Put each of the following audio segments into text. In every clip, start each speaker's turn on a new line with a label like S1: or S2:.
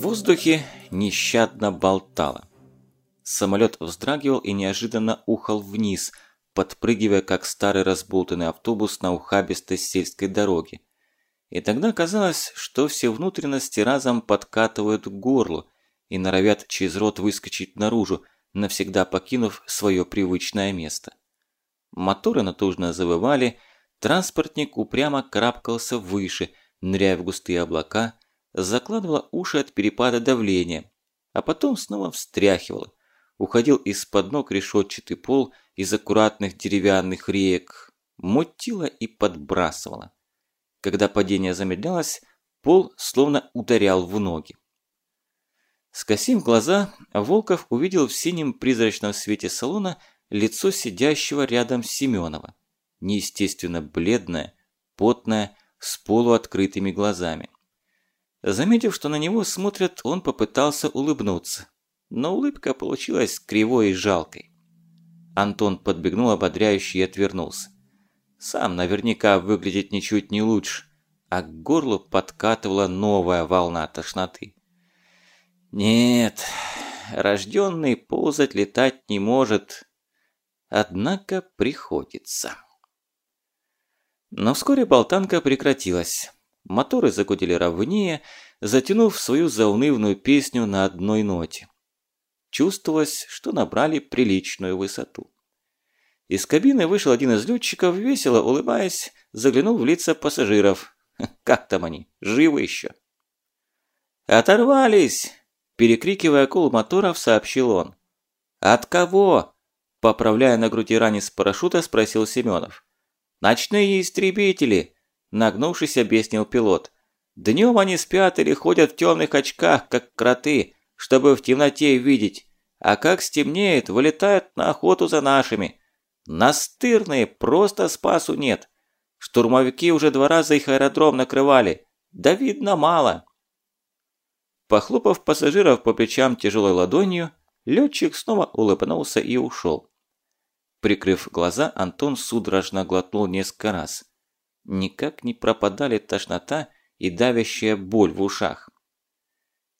S1: воздухе нещадно болтало. Самолет вздрагивал и неожиданно ухал вниз, подпрыгивая, как старый разболтанный автобус на ухабистой сельской дороге. И тогда казалось, что все внутренности разом подкатывают к горлу и норовят через рот выскочить наружу, навсегда покинув свое привычное место. Моторы натужно завывали, транспортник упрямо карабкался выше, ныряя в густые облака, закладывала уши от перепада давления, а потом снова встряхивала. Уходил из-под ног решетчатый пол из аккуратных деревянных реек, мутила и подбрасывала. Когда падение замедлялось, пол словно ударял в ноги. Скосив глаза, Волков увидел в синем призрачном свете салона лицо сидящего рядом Семенова. Неестественно бледное, потное, с полуоткрытыми глазами. Заметив, что на него смотрят, он попытался улыбнуться, но улыбка получилась кривой и жалкой. Антон подбегнул ободряюще и отвернулся. Сам наверняка выглядит ничуть не лучше, а к горлу подкатывала новая волна тошноты. Нет, рожденный ползать летать не может, однако приходится. Но вскоре болтанка прекратилась. Моторы загудели ровнее, затянув свою заунывную песню на одной ноте. Чувствовалось, что набрали приличную высоту. Из кабины вышел один из летчиков, весело улыбаясь, заглянул в лица пассажиров. Как там они, живы еще? «Оторвались!» – перекрикивая кол моторов, сообщил он. «От кого?» – поправляя на груди ранец парашюта, спросил Семенов. «Ночные истребители!» – нагнувшись, объяснил пилот. «Днем они спят или ходят в темных очках, как кроты, чтобы в темноте видеть, а как стемнеет, вылетают на охоту за нашими. Настырные, просто спасу нет. Штурмовики уже два раза их аэродром накрывали, да видно мало». Похлопав пассажиров по плечам тяжелой ладонью, летчик снова улыбнулся и ушел. Прикрыв глаза, Антон судорожно глотнул несколько раз. Никак не пропадали тошнота и давящая боль в ушах.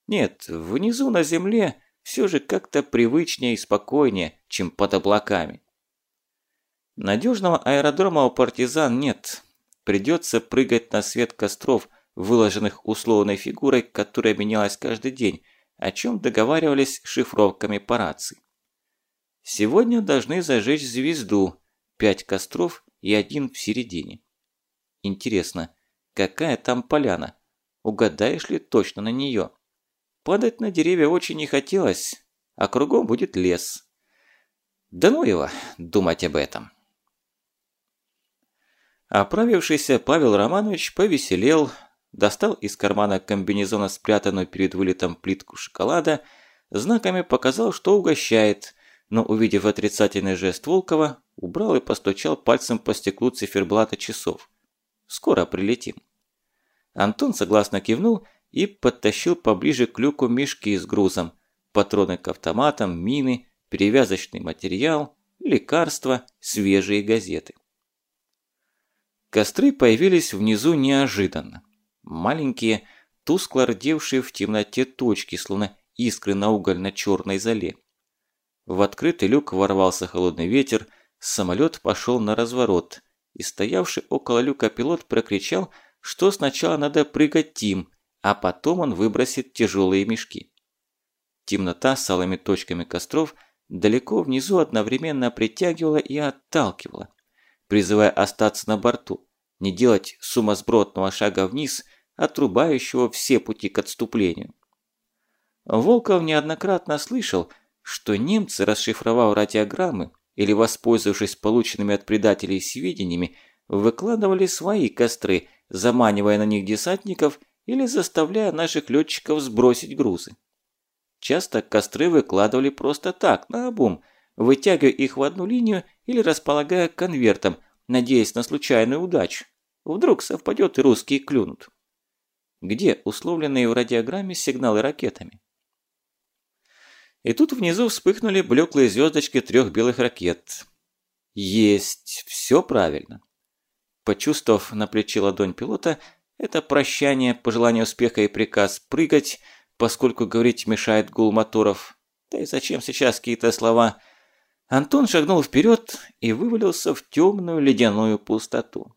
S1: Нет, внизу на земле все же как-то привычнее и спокойнее, чем под облаками. Надежного аэродрома у партизан нет. Придется прыгать на свет костров, выложенных условной фигурой, которая менялась каждый день, о чем договаривались шифровками по рации. Сегодня должны зажечь звезду, пять костров и один в середине. Интересно, какая там поляна? Угадаешь ли точно на нее? Падать на деревья очень не хотелось, а кругом будет лес. Да ну его, думать об этом. Оправившийся Павел Романович повеселел, достал из кармана комбинезона спрятанную перед вылетом плитку шоколада, знаками показал, что угощает – но, увидев отрицательный жест Волкова, убрал и постучал пальцем по стеклу циферблата часов. «Скоро прилетим». Антон согласно кивнул и подтащил поближе к люку мешки с грузом, патроны к автоматам, мины, перевязочный материал, лекарства, свежие газеты. Костры появились внизу неожиданно. Маленькие, тускло рдевшие в темноте точки, словно искры на угольно-черной зале. В открытый люк ворвался холодный ветер, самолет пошел на разворот, и стоявший около люка пилот прокричал, что сначала надо прыгать Тим, а потом он выбросит тяжелые мешки. Темнота с алыми точками костров далеко внизу одновременно притягивала и отталкивала, призывая остаться на борту, не делать сумасбродного шага вниз, отрубающего все пути к отступлению. Волков неоднократно слышал, что немцы, расшифровав радиограммы или воспользовавшись полученными от предателей сведениями, выкладывали свои костры, заманивая на них десантников или заставляя наших летчиков сбросить грузы. Часто костры выкладывали просто так, на обум, вытягивая их в одну линию или располагая конвертом, надеясь на случайную удачу. Вдруг совпадет и русские клюнут. Где условленные в радиограмме сигналы ракетами? И тут внизу вспыхнули блеклые звездочки трех белых ракет. Есть, все правильно. Почувствовав на плече ладонь пилота, это прощание, пожелание успеха и приказ прыгать, поскольку говорить мешает гул моторов. Да и зачем сейчас какие-то слова? Антон шагнул вперед и вывалился в темную ледяную пустоту.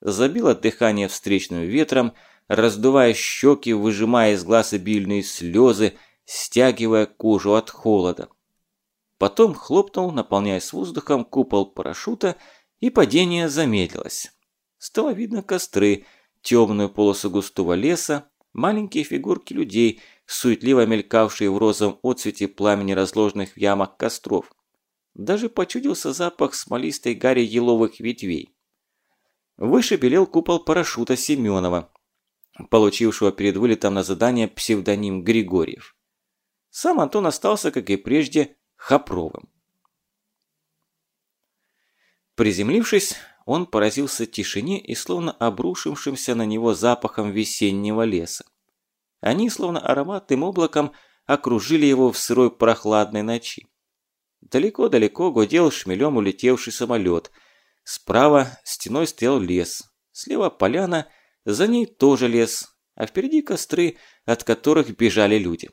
S1: Забило дыхание встречным ветром, раздувая щеки, выжимая из глаз обильные слезы, стягивая кожу от холода. Потом хлопнул, наполняясь воздухом, купол парашюта, и падение замедлилось. Стало видно костры, темную полосу густого леса, маленькие фигурки людей, суетливо мелькавшие в розовом отцвете пламени разложенных в ямах костров. Даже почудился запах смолистой гари еловых ветвей. Выше белел купол парашюта Семенова, получившего перед вылетом на задание псевдоним Григорьев. Сам Антон остался, как и прежде, Хопровым. Приземлившись, он поразился тишине и словно обрушившимся на него запахом весеннего леса. Они, словно ароматным облаком, окружили его в сырой прохладной ночи. Далеко-далеко гудел шмелем улетевший самолет. Справа стеной стоял лес, слева поляна, за ней тоже лес, а впереди костры, от которых бежали люди.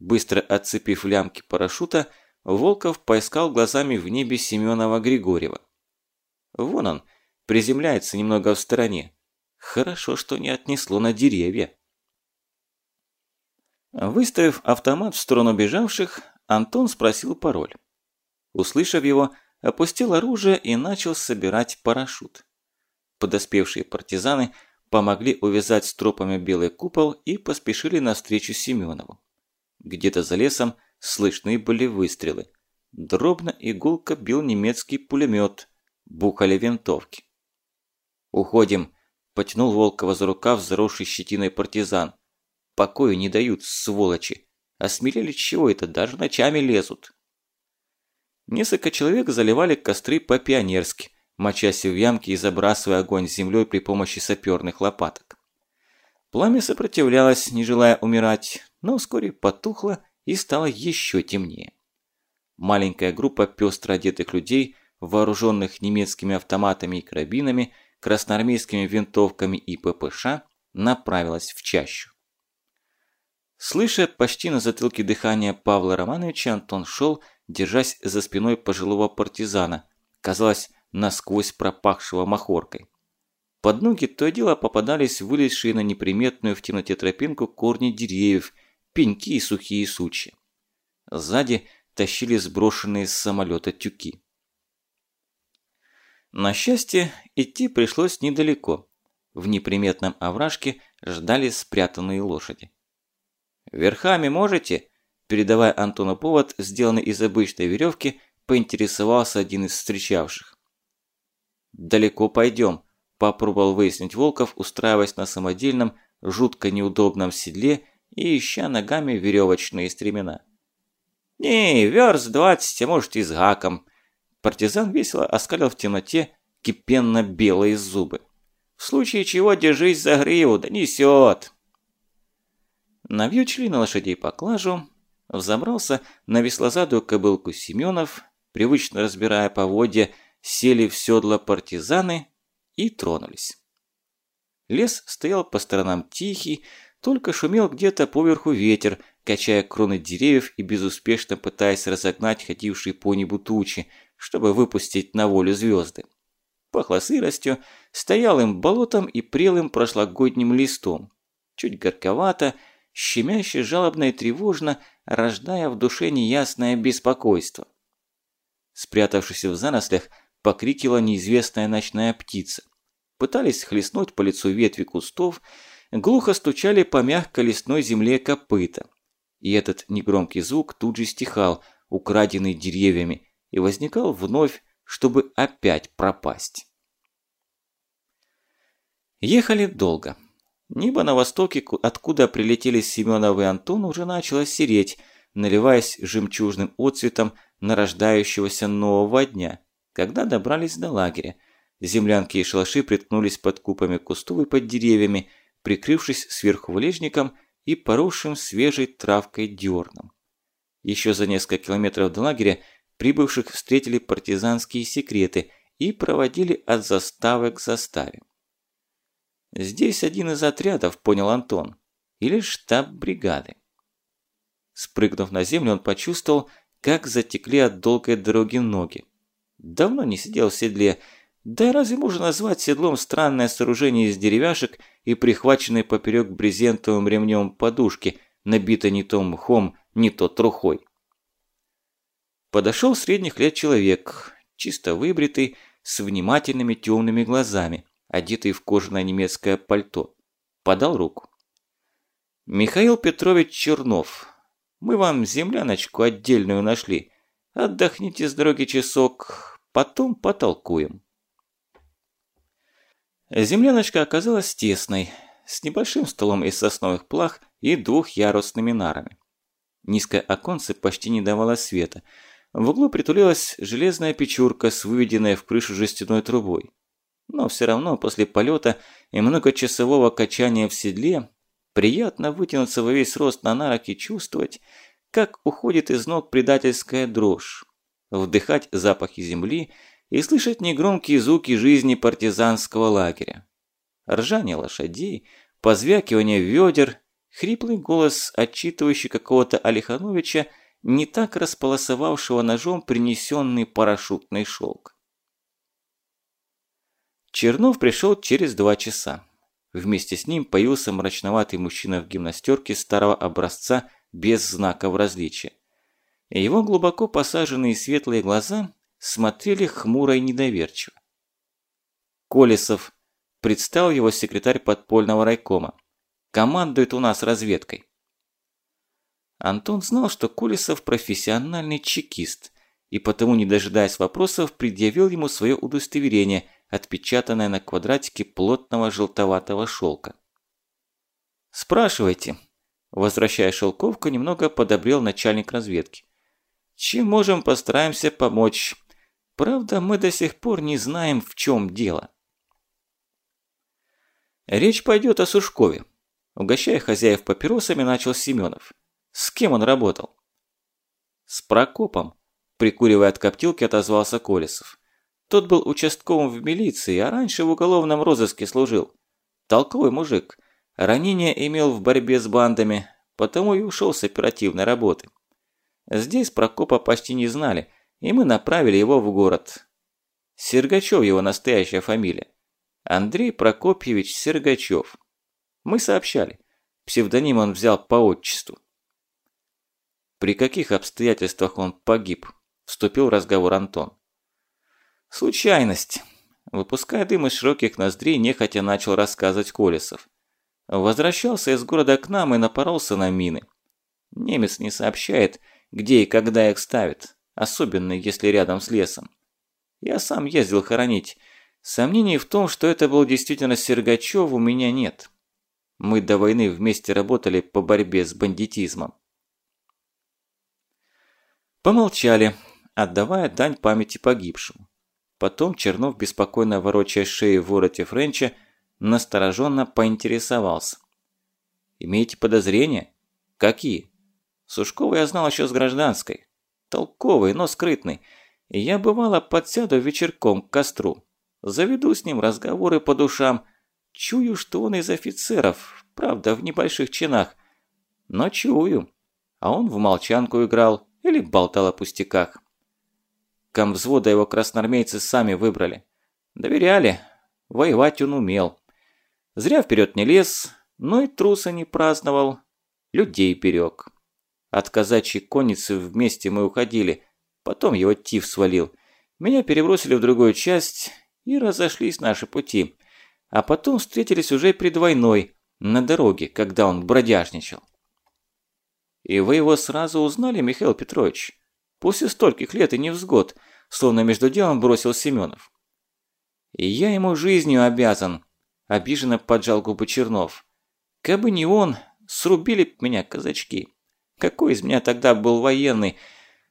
S1: Быстро отцепив лямки парашюта, Волков поискал глазами в небе Семенова Григорьева. Вон он, приземляется немного в стороне. Хорошо, что не отнесло на деревья. Выставив автомат в сторону бежавших, Антон спросил пароль. Услышав его, опустил оружие и начал собирать парашют. Подоспевшие партизаны помогли увязать с тропами белый купол и поспешили навстречу Семенову. Где-то за лесом слышны были выстрелы. Дробно и гулко бил немецкий пулемет, бухали винтовки. «Уходим!» – потянул Волкова за рукав заросший щетиной партизан. «Покою не дают, сволочи! Осмелели чего это, даже ночами лезут!» Несколько человек заливали костры по-пионерски, мочась в ямки и забрасывая огонь землей при помощи саперных лопаток. Пламя сопротивлялось, не желая умирать, но вскоре потухло и стало еще темнее. Маленькая группа пестро одетых людей, вооруженных немецкими автоматами и карабинами, красноармейскими винтовками и ППШ, направилась в чащу. Слыша почти на затылке дыхания Павла Романовича, Антон шел, держась за спиной пожилого партизана, казалось, насквозь пропахшего махоркой. Под ноги то и дело попадались вылезшие на неприметную в темноте тропинку корни деревьев, пеньки и сухие сучья. Сзади тащили сброшенные с самолета тюки. На счастье, идти пришлось недалеко. В неприметном овражке ждали спрятанные лошади. «Верхами можете?» Передавая Антону повод, сделанный из обычной веревки, поинтересовался один из встречавших. «Далеко пойдем», – попробовал выяснить Волков, устраиваясь на самодельном, жутко неудобном седле и ища ногами веревочные стремена. «Не, верст двадцать, а может и с гаком». Партизан весело оскалил в темноте кипенно-белые зубы. «В случае чего держись за гриву, да несет!» Навьючили на лошадей поклажу, взобрался на веслозадую кобылку Семенов, привычно разбирая поводья, сели в седло партизаны и тронулись. Лес стоял по сторонам тихий, только шумел где-то поверху ветер, качая кроны деревьев и безуспешно пытаясь разогнать ходившие по небу тучи, чтобы выпустить на волю звезды. Пахло сыростью, стоялым болотом и прелым прошлогодним листом. Чуть горьковато, щемяще, жалобно и тревожно, рождая в душе неясное беспокойство. Спрятавшись в зарослях, покрикила неизвестная ночная птица. Пытались хлестнуть по лицу ветви кустов, глухо стучали по мягкой лесной земле копыта. И этот негромкий звук тут же стихал, украденный деревьями, и возникал вновь, чтобы опять пропасть. Ехали долго. Небо на востоке, откуда прилетели Семенов и Антон, уже начало сереть, наливаясь жемчужным отцветом нарождающегося нового дня, когда добрались до лагеря. Землянки и шалаши приткнулись под купами кустов и под деревьями, прикрывшись сверху влежником и поросшим свежей травкой дерном. Еще за несколько километров до лагеря прибывших встретили партизанские секреты и проводили от заставы к заставе. «Здесь один из отрядов», – понял Антон. или штаб бригады. Спрыгнув на землю, он почувствовал, как затекли от долгой дороги ноги. Давно не сидел в седле, да разве можно назвать седлом странное сооружение из деревяшек и прихваченной поперек брезентовым ремнем подушки, набитой не то мхом, не то трухой? Подошел средних лет человек, чисто выбритый, с внимательными темными глазами, одетый в кожаное немецкое пальто. Подал руку. «Михаил Петрович Чернов, мы вам земляночку отдельную нашли. Отдохните с дороги часок, потом потолкуем». Земляночка оказалась тесной, с небольшим столом из сосновых плах и двухъярусными нарами. Низкое оконце почти не давало света. В углу притулилась железная печурка с выведенной в крышу жестяной трубой. Но все равно после полета и многочасового качания в седле приятно вытянуться во весь рост на нарах и чувствовать, как уходит из ног предательская дрожь, вдыхать запахи земли и слышать негромкие звуки жизни партизанского лагеря. Ржание лошадей, позвякивание ведер, хриплый голос, отчитывающий какого-то Алихановича, не так располосовавшего ножом принесенный парашютный шелк. Чернов пришел через два часа. Вместе с ним появился мрачноватый мужчина в гимнастерке старого образца без знаков различия. Его глубоко посаженные светлые глаза смотрели хмуро и недоверчиво. Колесов, предстал его секретарь подпольного райкома, командует у нас разведкой. Антон знал, что Колесов профессиональный чекист, и потому, не дожидаясь вопросов, предъявил ему свое удостоверение, отпечатанное на квадратике плотного желтоватого шелка. «Спрашивайте», – возвращая шелковку, немного подобрел начальник разведки. «Чем можем, постараемся помочь. Правда, мы до сих пор не знаем, в чем дело». Речь пойдет о Сушкове. Угощая хозяев папиросами, начал Семенов. С кем он работал? С Прокопом, прикуривая от коптилки, отозвался Колесов. Тот был участковым в милиции, а раньше в уголовном розыске служил. Толковый мужик. Ранение имел в борьбе с бандами, потому и ушел с оперативной работы. Здесь Прокопа почти не знали, и мы направили его в город. Сергачев его настоящая фамилия. Андрей Прокопьевич Сергачев. Мы сообщали. Псевдоним он взял по отчеству. При каких обстоятельствах он погиб? Вступил в разговор Антон. Случайность. Выпуская дым из широких ноздрей, нехотя начал рассказывать Колесов. Возвращался из города к нам и напоролся на мины. Немец не сообщает, где и когда их ставят, особенно если рядом с лесом. Я сам ездил хоронить. Сомнений в том, что это был действительно Сергачев, у меня нет. Мы до войны вместе работали по борьбе с бандитизмом. Помолчали, отдавая дань памяти погибшему. Потом Чернов, беспокойно ворочая шеи в вороте Френча, настороженно поинтересовался. «Имеете подозрения? Какие?» Сушкова я знал еще с гражданской. Толковый, но скрытный. Я бывало подсяду вечерком к костру. Заведу с ним разговоры по душам. Чую, что он из офицеров, правда, в небольших чинах. Но чую. А он в молчанку играл, или болтал о пустяках. Комвзвода его красноармейцы сами выбрали. Доверяли. Воевать он умел. Зря вперед не лез, но и труса не праздновал. Людей берег. От казачьей конницы вместе мы уходили. Потом его тиф свалил. Меня перебросили в другую часть и разошлись наши пути. А потом встретились уже пред войной, на дороге, когда он бродяжничал. И вы его сразу узнали, Михаил Петрович? После стольких лет и невзгод, словно между делом бросил Семенов. И я ему жизнью обязан, обиженно поджал губы Чернов. Кабы не он, срубили меня казачки. Какой из меня тогда был военный?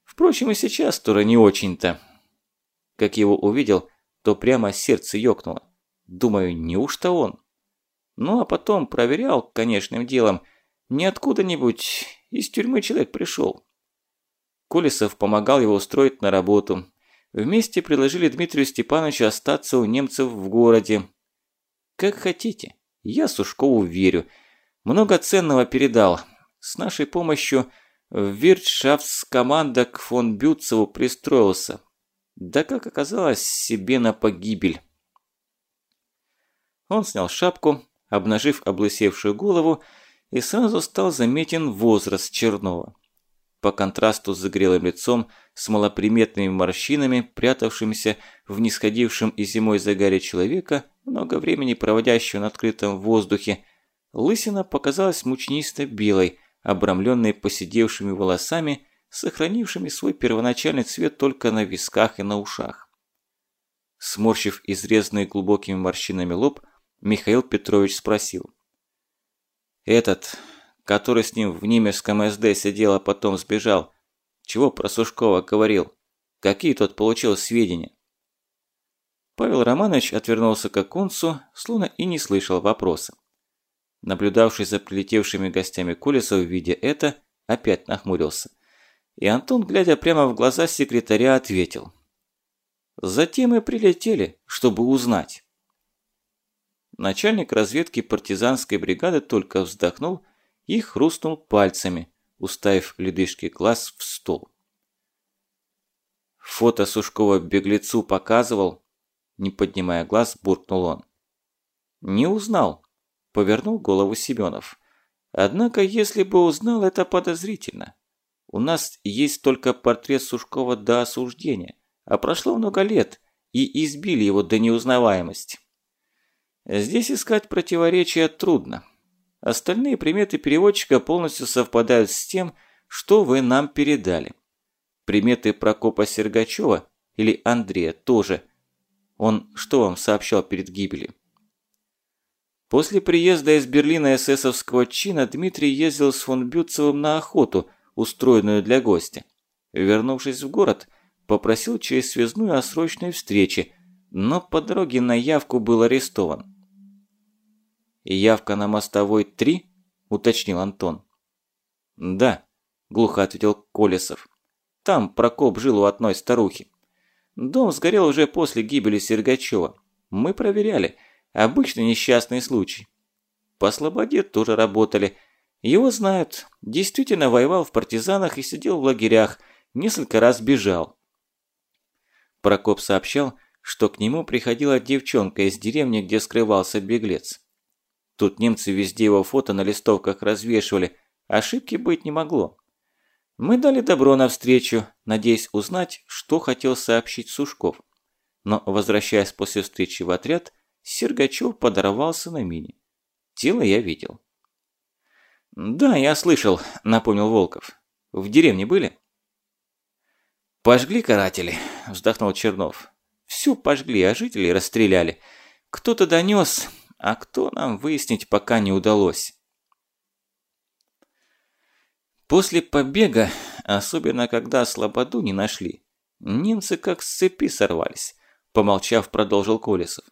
S1: Впрочем, и сейчас тоже не очень-то. Как его увидел, то прямо сердце ёкнуло. Думаю, неужто он? Ну а потом проверял конечным делом, не откуда-нибудь из тюрьмы человек пришел. Колесов помогал его устроить на работу. Вместе предложили Дмитрию Степановичу остаться у немцев в городе. Как хотите, я Сушкову верю. Много ценного передал. С нашей помощью Виртшафтскоманда к фон Бютцеву пристроился. Да как оказалось, себе на погибель. Он снял шапку, обнажив облысевшую голову, и сразу стал заметен возраст Чернова. По контрасту с загрелым лицом, с малоприметными морщинами, прятавшимися в нисходившем и зимой загаре человека, много времени проводящего на открытом воздухе, лысина показалась мучнисто белой, обрамленной поседевшими волосами, сохранившими свой первоначальный цвет только на висках и на ушах. Сморщив изрезанный глубокими морщинами лоб, Михаил Петрович спросил. «Этот, который с ним в Нимерском СД сидел, а потом сбежал, чего про Сушкова говорил? Какие тот получил сведения?» Павел Романович отвернулся к оконцу, словно и не слышал вопроса. Наблюдавший за прилетевшими гостями Колесов, видя это, опять нахмурился. И Антон, глядя прямо в глаза секретаря, ответил. «Затем и прилетели, чтобы узнать». Начальник разведки партизанской бригады только вздохнул и хрустнул пальцами, уставив ледышки глаз в стол. «Фото Сушкова беглецу показывал?» Не поднимая глаз, буркнул он. «Не узнал», – повернул голову Семенов. «Однако, если бы узнал, это подозрительно. У нас есть только портрет Сушкова до осуждения, а прошло много лет, и избили его до неузнаваемости. Здесь искать противоречия трудно. Остальные приметы переводчика полностью совпадают с тем, что вы нам передали. Приметы Прокопа Сергачева или Андрея тоже. Он что вам сообщал перед гибелью? После приезда из Берлина эсэсовского чина Дмитрий ездил с фон Бютцевым на охоту, устроенную для гостя. Вернувшись в город, попросил через связную о срочной встрече, но по дороге на явку был арестован. «Явка на мостовой 3?» – уточнил Антон. «Да», – глухо ответил Колесов. «Там Прокоп жил у одной старухи. Дом сгорел уже после гибели Сергачева. Мы проверяли. Обычный несчастный случай. По Слободе тоже работали. Его знают. Действительно воевал в партизанах и сидел в лагерях. Несколько раз бежал». Прокоп сообщал, что к нему приходила девчонка из деревни, где скрывался беглец. Тут немцы везде его фото на листовках развешивали. Ошибки быть не могло. Мы дали добро навстречу, надеясь узнать, что хотел сообщить Сушков. Но, возвращаясь после встречи в отряд, Сергачев подорвался на мине. Тело я видел. «Да, я слышал», – напомнил Волков. «В деревне были?» «Пожгли каратели», – вздохнул Чернов. «Всю пожгли, а жителей расстреляли. Кто-то донес, а кто нам выяснить пока не удалось. После побега, особенно когда Слободу не нашли, немцы как с цепи сорвались, помолчав, продолжил Колесов.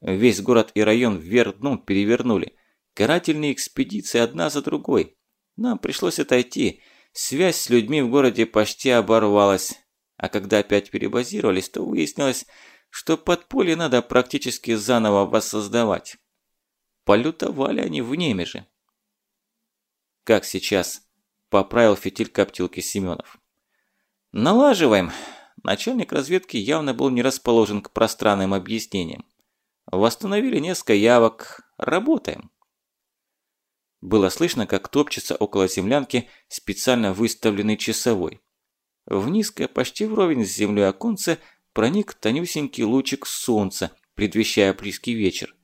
S1: Весь город и район вверх дном перевернули. Карательные экспедиции одна за другой. Нам пришлось отойти. Связь с людьми в городе почти оборвалась. А когда опять перебазировались, то выяснилось, что подполье надо практически заново воссоздавать. Полютовали они в Немеже. Как сейчас? Поправил фитиль коптилки Семенов. Налаживаем. Начальник разведки явно был не расположен к пространным объяснениям. Восстановили несколько явок. Работаем. Было слышно, как топчется около землянки специально выставленный часовой. В низкое, почти вровень с землей оконце проник тонюсенький лучик солнца, предвещая близкий вечер.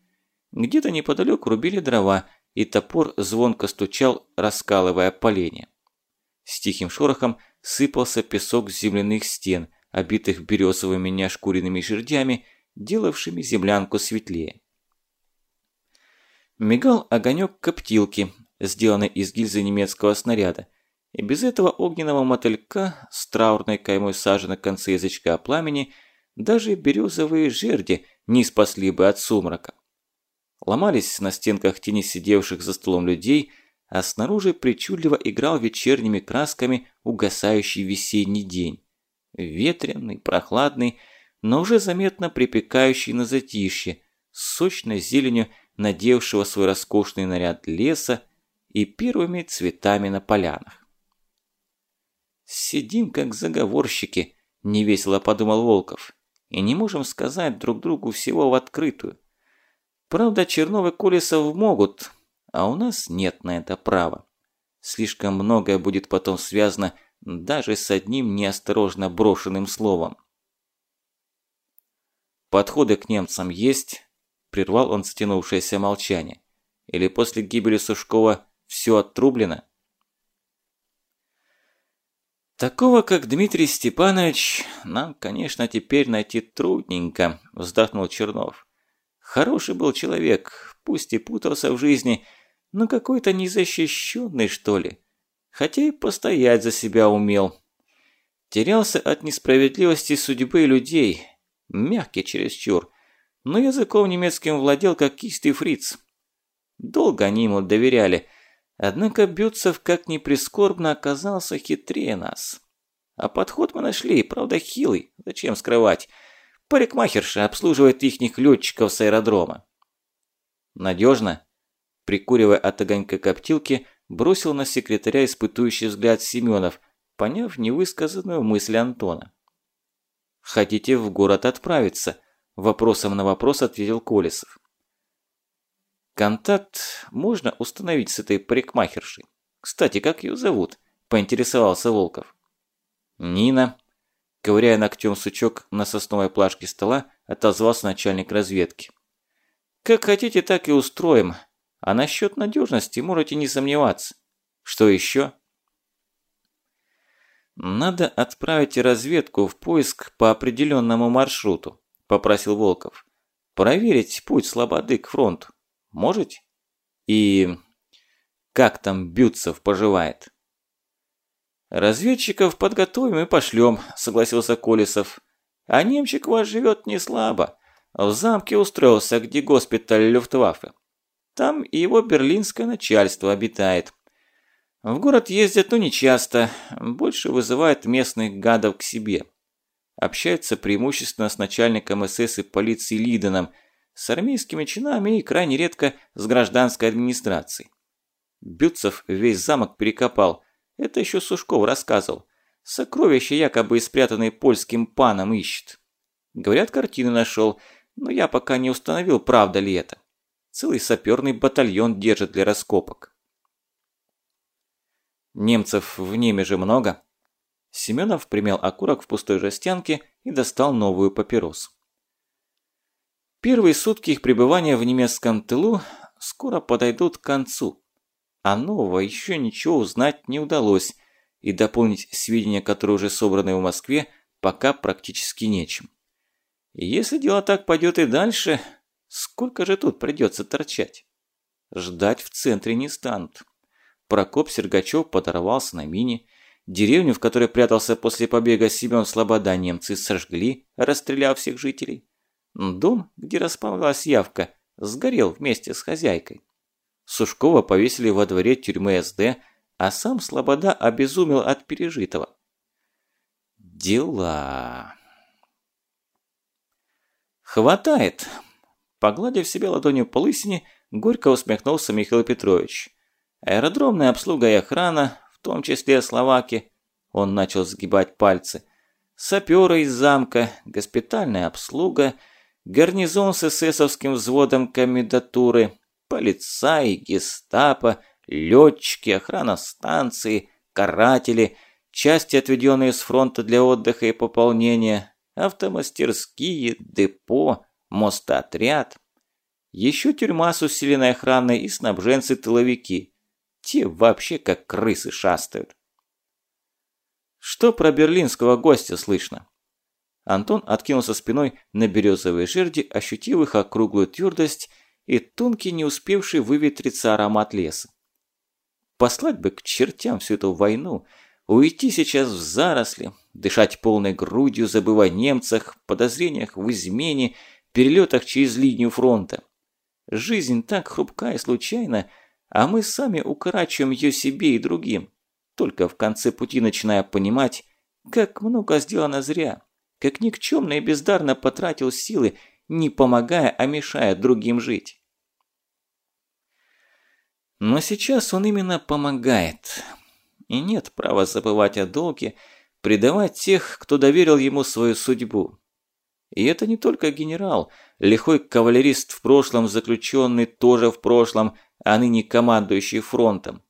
S1: Где-то неподалеку рубили дрова, и топор звонко стучал, раскалывая поленья. С тихим шорохом сыпался песок с земляных стен, обитых березовыми неошкуренными жердями, делавшими землянку светлее. Мигал огонек коптилки, сделанный из гильзы немецкого снаряда, и без этого огненного мотылька с траурной каймой сажи на конце язычка пламени даже березовые жерди не спасли бы от сумрака. Ломались на стенках тени сидевших за столом людей, а снаружи причудливо играл вечерними красками угасающий весенний день. Ветреный, прохладный, но уже заметно припекающий на затишье, с сочной зеленью надевшего свой роскошный наряд леса, и первыми цветами на полянах. «Сидим как заговорщики», – невесело подумал Волков, – «и не можем сказать друг другу всего в открытую. Правда, Чернов и Колесов могут, а у нас нет на это права. Слишком многое будет потом связано даже с одним неосторожно брошенным словом. «Подходы к немцам есть?» – прервал он стянувшееся молчание. «Или после гибели Сушкова все отрублено?» «Такого, как Дмитрий Степанович, нам, конечно, теперь найти трудненько», – вздохнул Чернов. «Хороший был человек, пусть и путался в жизни, но какой-то незащищенный, что ли. Хотя и постоять за себя умел. Терялся от несправедливости судьбы людей, мягкий чересчур, но языком немецким владел как кистый фриц. Долго они ему доверяли, однако Бютцев, как ни прискорбно, оказался хитрее нас. А подход мы нашли, правда хилый, зачем скрывать. Парикмахерша обслуживает ихних летчиков с аэродрома. Надежно? Прикуривая от огонька коптилки, бросил на секретаря испытующий взгляд Семенов, поняв невысказанную мысль Антона. «Хотите в город отправиться?» – вопросом на вопрос ответил Колесов. «Контакт можно установить с этой парикмахершей. Кстати, как ее зовут?» – поинтересовался Волков. «Нина», – ковыряя ногтем сучок на сосновой плашке стола, отозвался начальник разведки. «Как хотите, так и устроим. А насчет надежности можете не сомневаться. Что еще?» «Надо отправить разведку в поиск по определенному маршруту», – попросил Волков. «Проверить путь Слободы к фронту. Можете? И как там Бютцев поживает?» «Разведчиков подготовим и пошлем», – согласился Колесов. «А немчик ваш живет не слабо. В замке устроился, где госпиталь Люфтваффе. Там его берлинское начальство обитает. В город ездят, но не часто, больше вызывают местных гадов к себе. Общаются преимущественно с начальником СС и полиции Лиденом, с армейскими чинами и крайне редко с гражданской администрацией. Бютцев весь замок перекопал, это еще Сушков рассказывал. Сокровища, якобы спрятанные польским паном, ищет. Говорят, картину нашел, но я пока не установил, правда ли это. Целый саперный батальон держит для раскопок. Немцев в Неме же много. Семенов примел окурок в пустой жестянке и достал новую папиросу. Первые сутки их пребывания в немецком тылу скоро подойдут к концу, а нового еще ничего узнать не удалось, и дополнить сведения, которые уже собраны в Москве, пока практически нечем. И если дело так пойдет и дальше, сколько же тут придется торчать? Ждать в центре не станут. Прокоп Сергачев подорвался на мине. Деревню, в которой прятался после побега Семен Слобода, немцы сожгли, расстреляв всех жителей. Дом, где располагалась явка, сгорел вместе с хозяйкой. Сушкова повесили во дворе тюрьмы СД, а сам Слобода обезумел от пережитого. Дела. Хватает. Погладив себе ладонью по лысине, горько усмехнулся Михаил Петрович. Аэродромная обслуга и охрана, в том числе словаки, он начал сгибать пальцы, саперы из замка, госпитальная обслуга, гарнизон с эсэсовским взводом комендатуры, полицаи, гестапо, летчики, охрана станции, каратели, части, отведенные с фронта для отдыха и пополнения, автомастерские, депо, мостотряд. Еще тюрьма с усиленной охраной и снабженцы-тыловики – те вообще как крысы шастают. Что про берлинского гостя слышно? Антон откинулся спиной на березовые жерди, ощутив их округлую твердость и тонкий, не успевший выветриться аромат леса. Послать бы к чертям всю эту войну, уйти сейчас в заросли, дышать полной грудью, забывая о немцах, подозрениях в измене, перелетах через линию фронта. Жизнь так хрупка и случайна, а мы сами укорачиваем ее себе и другим, только в конце пути начиная понимать, как много сделано зря, как никчемно и бездарно потратил силы, не помогая, а мешая другим жить. Но сейчас он именно помогает. И нет права забывать о долге, предавать тех, кто доверил ему свою судьбу. И это не только генерал, лихой кавалерист в прошлом, заключенный тоже в прошлом, а ныне командующий фронтом.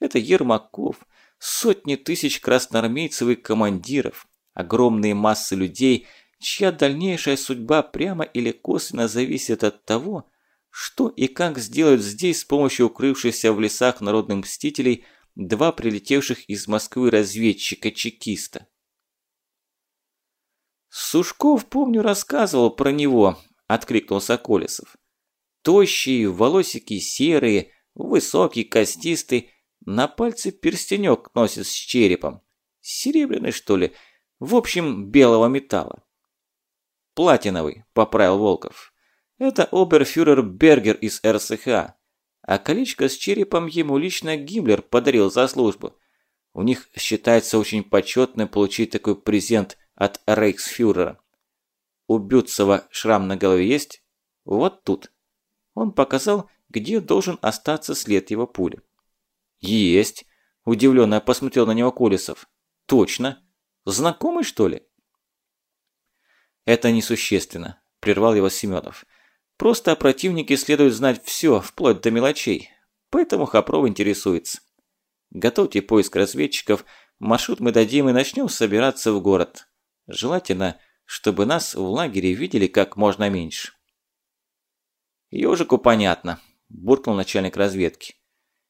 S1: Это Ермаков, сотни тысяч красноармейцев и командиров, огромные массы людей, чья дальнейшая судьба прямо или косвенно зависит от того, что и как сделают здесь с помощью укрывшихся в лесах народных мстителей два прилетевших из Москвы разведчика-чекиста. «Сушков, помню, рассказывал про него», – откликнулся Колесов. «Тощие, волосики серые, высокий, костистый, на пальце перстенек носит с черепом. Серебряный, что ли? В общем, белого металла». «Платиновый», – поправил Волков. «Это оберфюрер Бергер из РСХ, а колечко с черепом ему лично Гиммлер подарил за службу. У них считается очень почетным получить такой презент – от рейхсфюрера. У Бютцева шрам на голове есть? Вот тут. Он показал, где должен остаться след его пули. Есть. Удивленно посмотрел на него Колесов. Точно. Знакомый, что ли? Это несущественно, прервал его Семенов. Просто о противнике следует знать все, вплоть до мелочей. Поэтому Хопров интересуется. Готовьте поиск разведчиков, маршрут мы дадим и начнем собираться в город. Желательно, чтобы нас в лагере видели как можно меньше. «Ёжику понятно», – буркнул начальник разведки.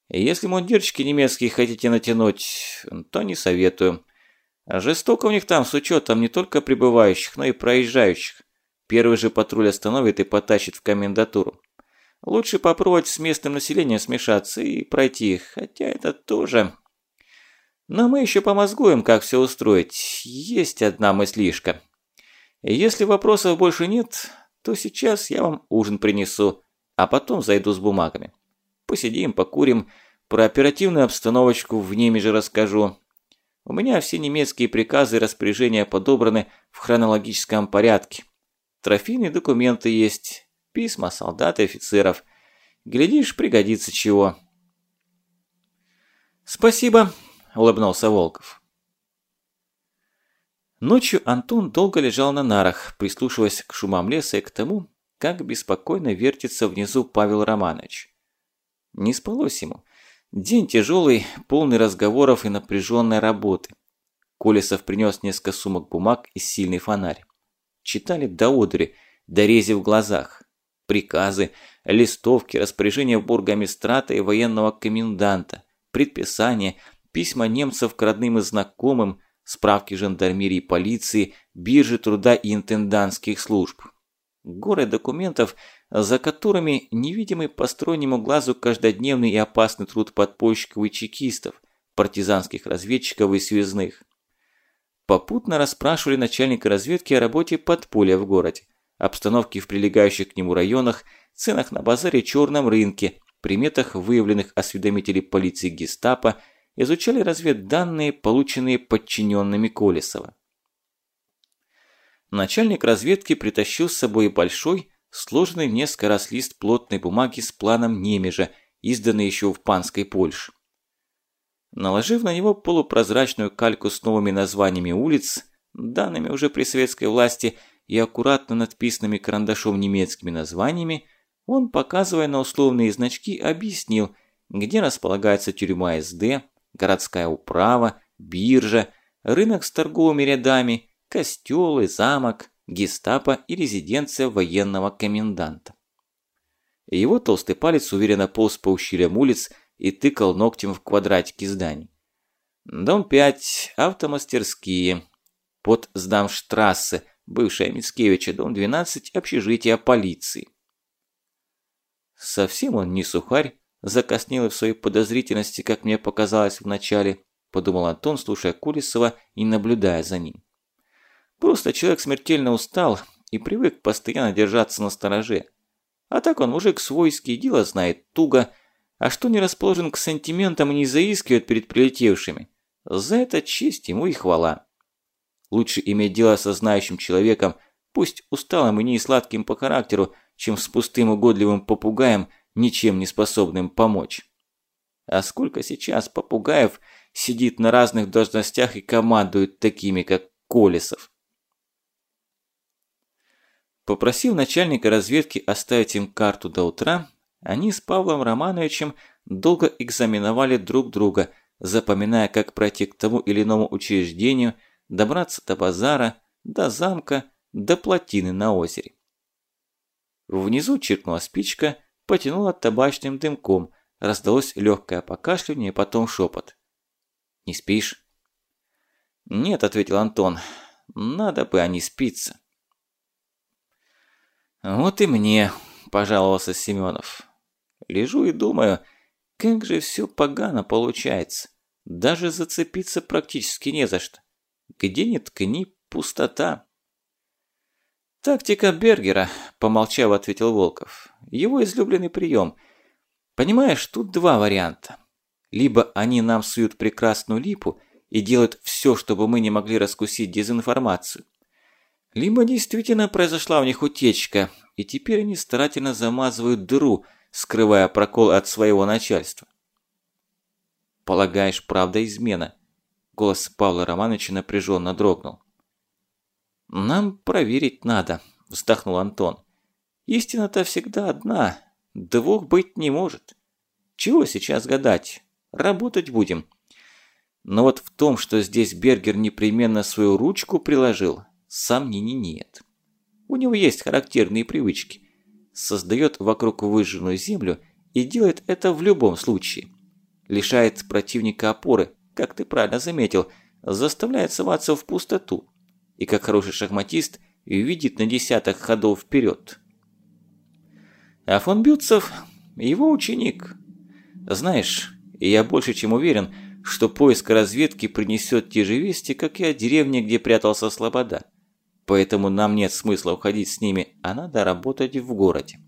S1: «Если мундирчики немецкие хотите натянуть, то не советую. Жестоко у них там с учетом не только прибывающих, но и проезжающих. Первый же патруль остановит и потащит в комендатуру. Лучше попробовать с местным населением смешаться и пройти, хотя это тоже но мы еще помозгуем, как все устроить. Есть одна мыслишка. Если вопросов больше нет, то сейчас я вам ужин принесу, а потом зайду с бумагами. Посидим, покурим, про оперативную обстановочку в ними же расскажу. У меня все немецкие приказы и распоряжения подобраны в хронологическом порядке. Трофейные документы есть, письма солдат и офицеров. Глядишь, пригодится чего. Спасибо улыбнулся Волков. Ночью Антон долго лежал на нарах, прислушиваясь к шумам леса и к тому, как беспокойно вертится внизу Павел Романович. Не спалось ему. День тяжелый, полный разговоров и напряженной работы. Колесов принес несколько сумок бумаг и сильный фонарь. Читали до одури, до рези в глазах. Приказы, листовки, распоряжения бургомистрата и военного коменданта, предписания – письма немцев к родным и знакомым, справки жандармерии полиции, биржи труда и интендантских служб. Горы документов, за которыми невидимый постороннему глазу каждодневный и опасный труд подпольщиков и чекистов, партизанских разведчиков и связных. Попутно расспрашивали начальника разведки о работе подполья в городе, обстановке в прилегающих к нему районах, ценах на базаре черном рынке, приметах выявленных осведомителей полиции гестапо изучали разведданные, полученные подчиненными Колесова. Начальник разведки притащил с собой большой, сложенный несколько раз лист плотной бумаги с планом Немежа, изданный еще в Панской Польше. Наложив на него полупрозрачную кальку с новыми названиями улиц, данными уже при советской власти и аккуратно надписанными карандашом немецкими названиями, он, показывая на условные значки, объяснил, где располагается тюрьма СД, городская управа, биржа, рынок с торговыми рядами, костелы, замок, гестапо и резиденция военного коменданта. Его толстый палец уверенно полз по ущельям улиц и тыкал ногтем в квадратики зданий. Дом 5, автомастерские. Под Сдамштрассе, бывшая Мицкевича, дом 12, общежитие полиции. Совсем он не сухарь, закоснелый в своей подозрительности, как мне показалось вначале, подумал Антон, слушая Кулисова и наблюдая за ним. Просто человек смертельно устал и привык постоянно держаться на стороже. А так он мужик свойский, дело знает туго, а что не расположен к сантиментам и не заискивает перед прилетевшими. За это честь ему и хвала. Лучше иметь дело со знающим человеком, пусть усталым и не сладким по характеру, чем с пустым угодливым попугаем, ничем не способным помочь. А сколько сейчас попугаев сидит на разных должностях и командует такими, как Колесов. Попросив начальника разведки оставить им карту до утра, они с Павлом Романовичем долго экзаменовали друг друга, запоминая, как пройти к тому или иному учреждению, добраться до базара, до замка, до плотины на озере. Внизу чиркнула спичка, потянула табачным дымком, раздалось легкое покашливание, потом шепот. «Не спишь?» «Нет», – ответил Антон, – «надо бы, а не спиться». «Вот и мне», – пожаловался Семенов. «Лежу и думаю, как же все погано получается. Даже зацепиться практически не за что. Где ни ткни, пустота». «Тактика Бергера», – помолчав, ответил Волков. «Его излюбленный прием. Понимаешь, тут два варианта. Либо они нам суют прекрасную липу и делают все, чтобы мы не могли раскусить дезинформацию. Либо действительно произошла у них утечка, и теперь они старательно замазывают дыру, скрывая прокол от своего начальства. «Полагаешь, правда измена?» Голос Павла Романовича напряженно дрогнул. «Нам проверить надо», – вздохнул Антон. «Истина-то всегда одна, двух быть не может. Чего сейчас гадать? Работать будем». Но вот в том, что здесь Бергер непременно свою ручку приложил, сомнений нет. У него есть характерные привычки. Создает вокруг выжженную землю и делает это в любом случае. Лишает противника опоры, как ты правильно заметил, заставляет соваться в пустоту. И как хороший шахматист видит на десяток ходов вперед. А фон Бютцев – его ученик. Знаешь, я больше чем уверен, что поиск разведки принесет те же вести, как и о деревне, где прятался Слобода поэтому нам нет смысла уходить с ними, а надо работать в городе.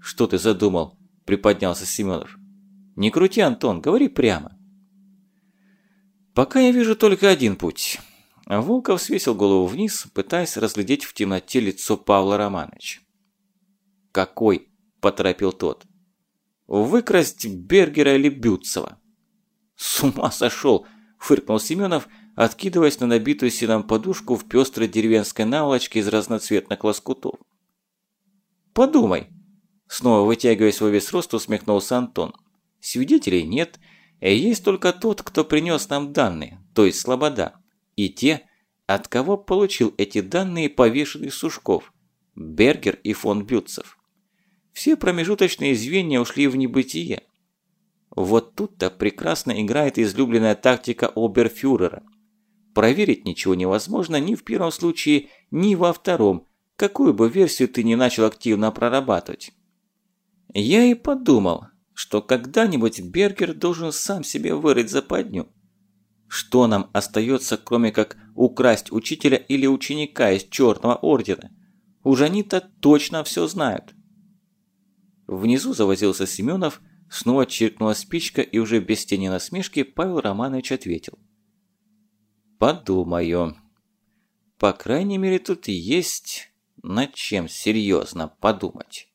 S1: «Что ты задумал?» – приподнялся Семенов. «Не крути, Антон, говори прямо». «Пока я вижу только один путь». Волков свесил голову вниз, пытаясь разглядеть в темноте лицо Павла Романовича. «Какой?» – поторопил тот. «Выкрасть Бергера или Бютцева». «С ума сошел!» – фыркнул Семенов – откидываясь на набитую сеном подушку в пестрой деревенской наволочке из разноцветных лоскутов. «Подумай!» Снова вытягиваясь во весь рост, усмехнулся Антон. «Свидетелей нет, есть только тот, кто принес нам данные, то есть Слобода, и те, от кого получил эти данные повешенный Сушков, Бергер и фон Бютцев. Все промежуточные звенья ушли в небытие. Вот тут-то прекрасно играет излюбленная тактика оберфюрера. Проверить ничего невозможно ни в первом случае, ни во втором, какую бы версию ты не начал активно прорабатывать. Я и подумал, что когда-нибудь Бергер должен сам себе вырыть западню. Что нам остается, кроме как украсть учителя или ученика из Черного Ордена? Уж они-то точно все знают. Внизу завозился Семенов, снова чиркнула спичка и уже без тени насмешки Павел Романович ответил – Подумаю. По крайней мере, тут есть над чем серьезно подумать.